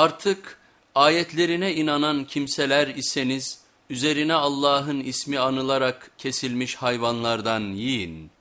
Artık ayetlerine inanan kimseler iseniz üzerine Allah'ın ismi anılarak kesilmiş hayvanlardan yiyin.''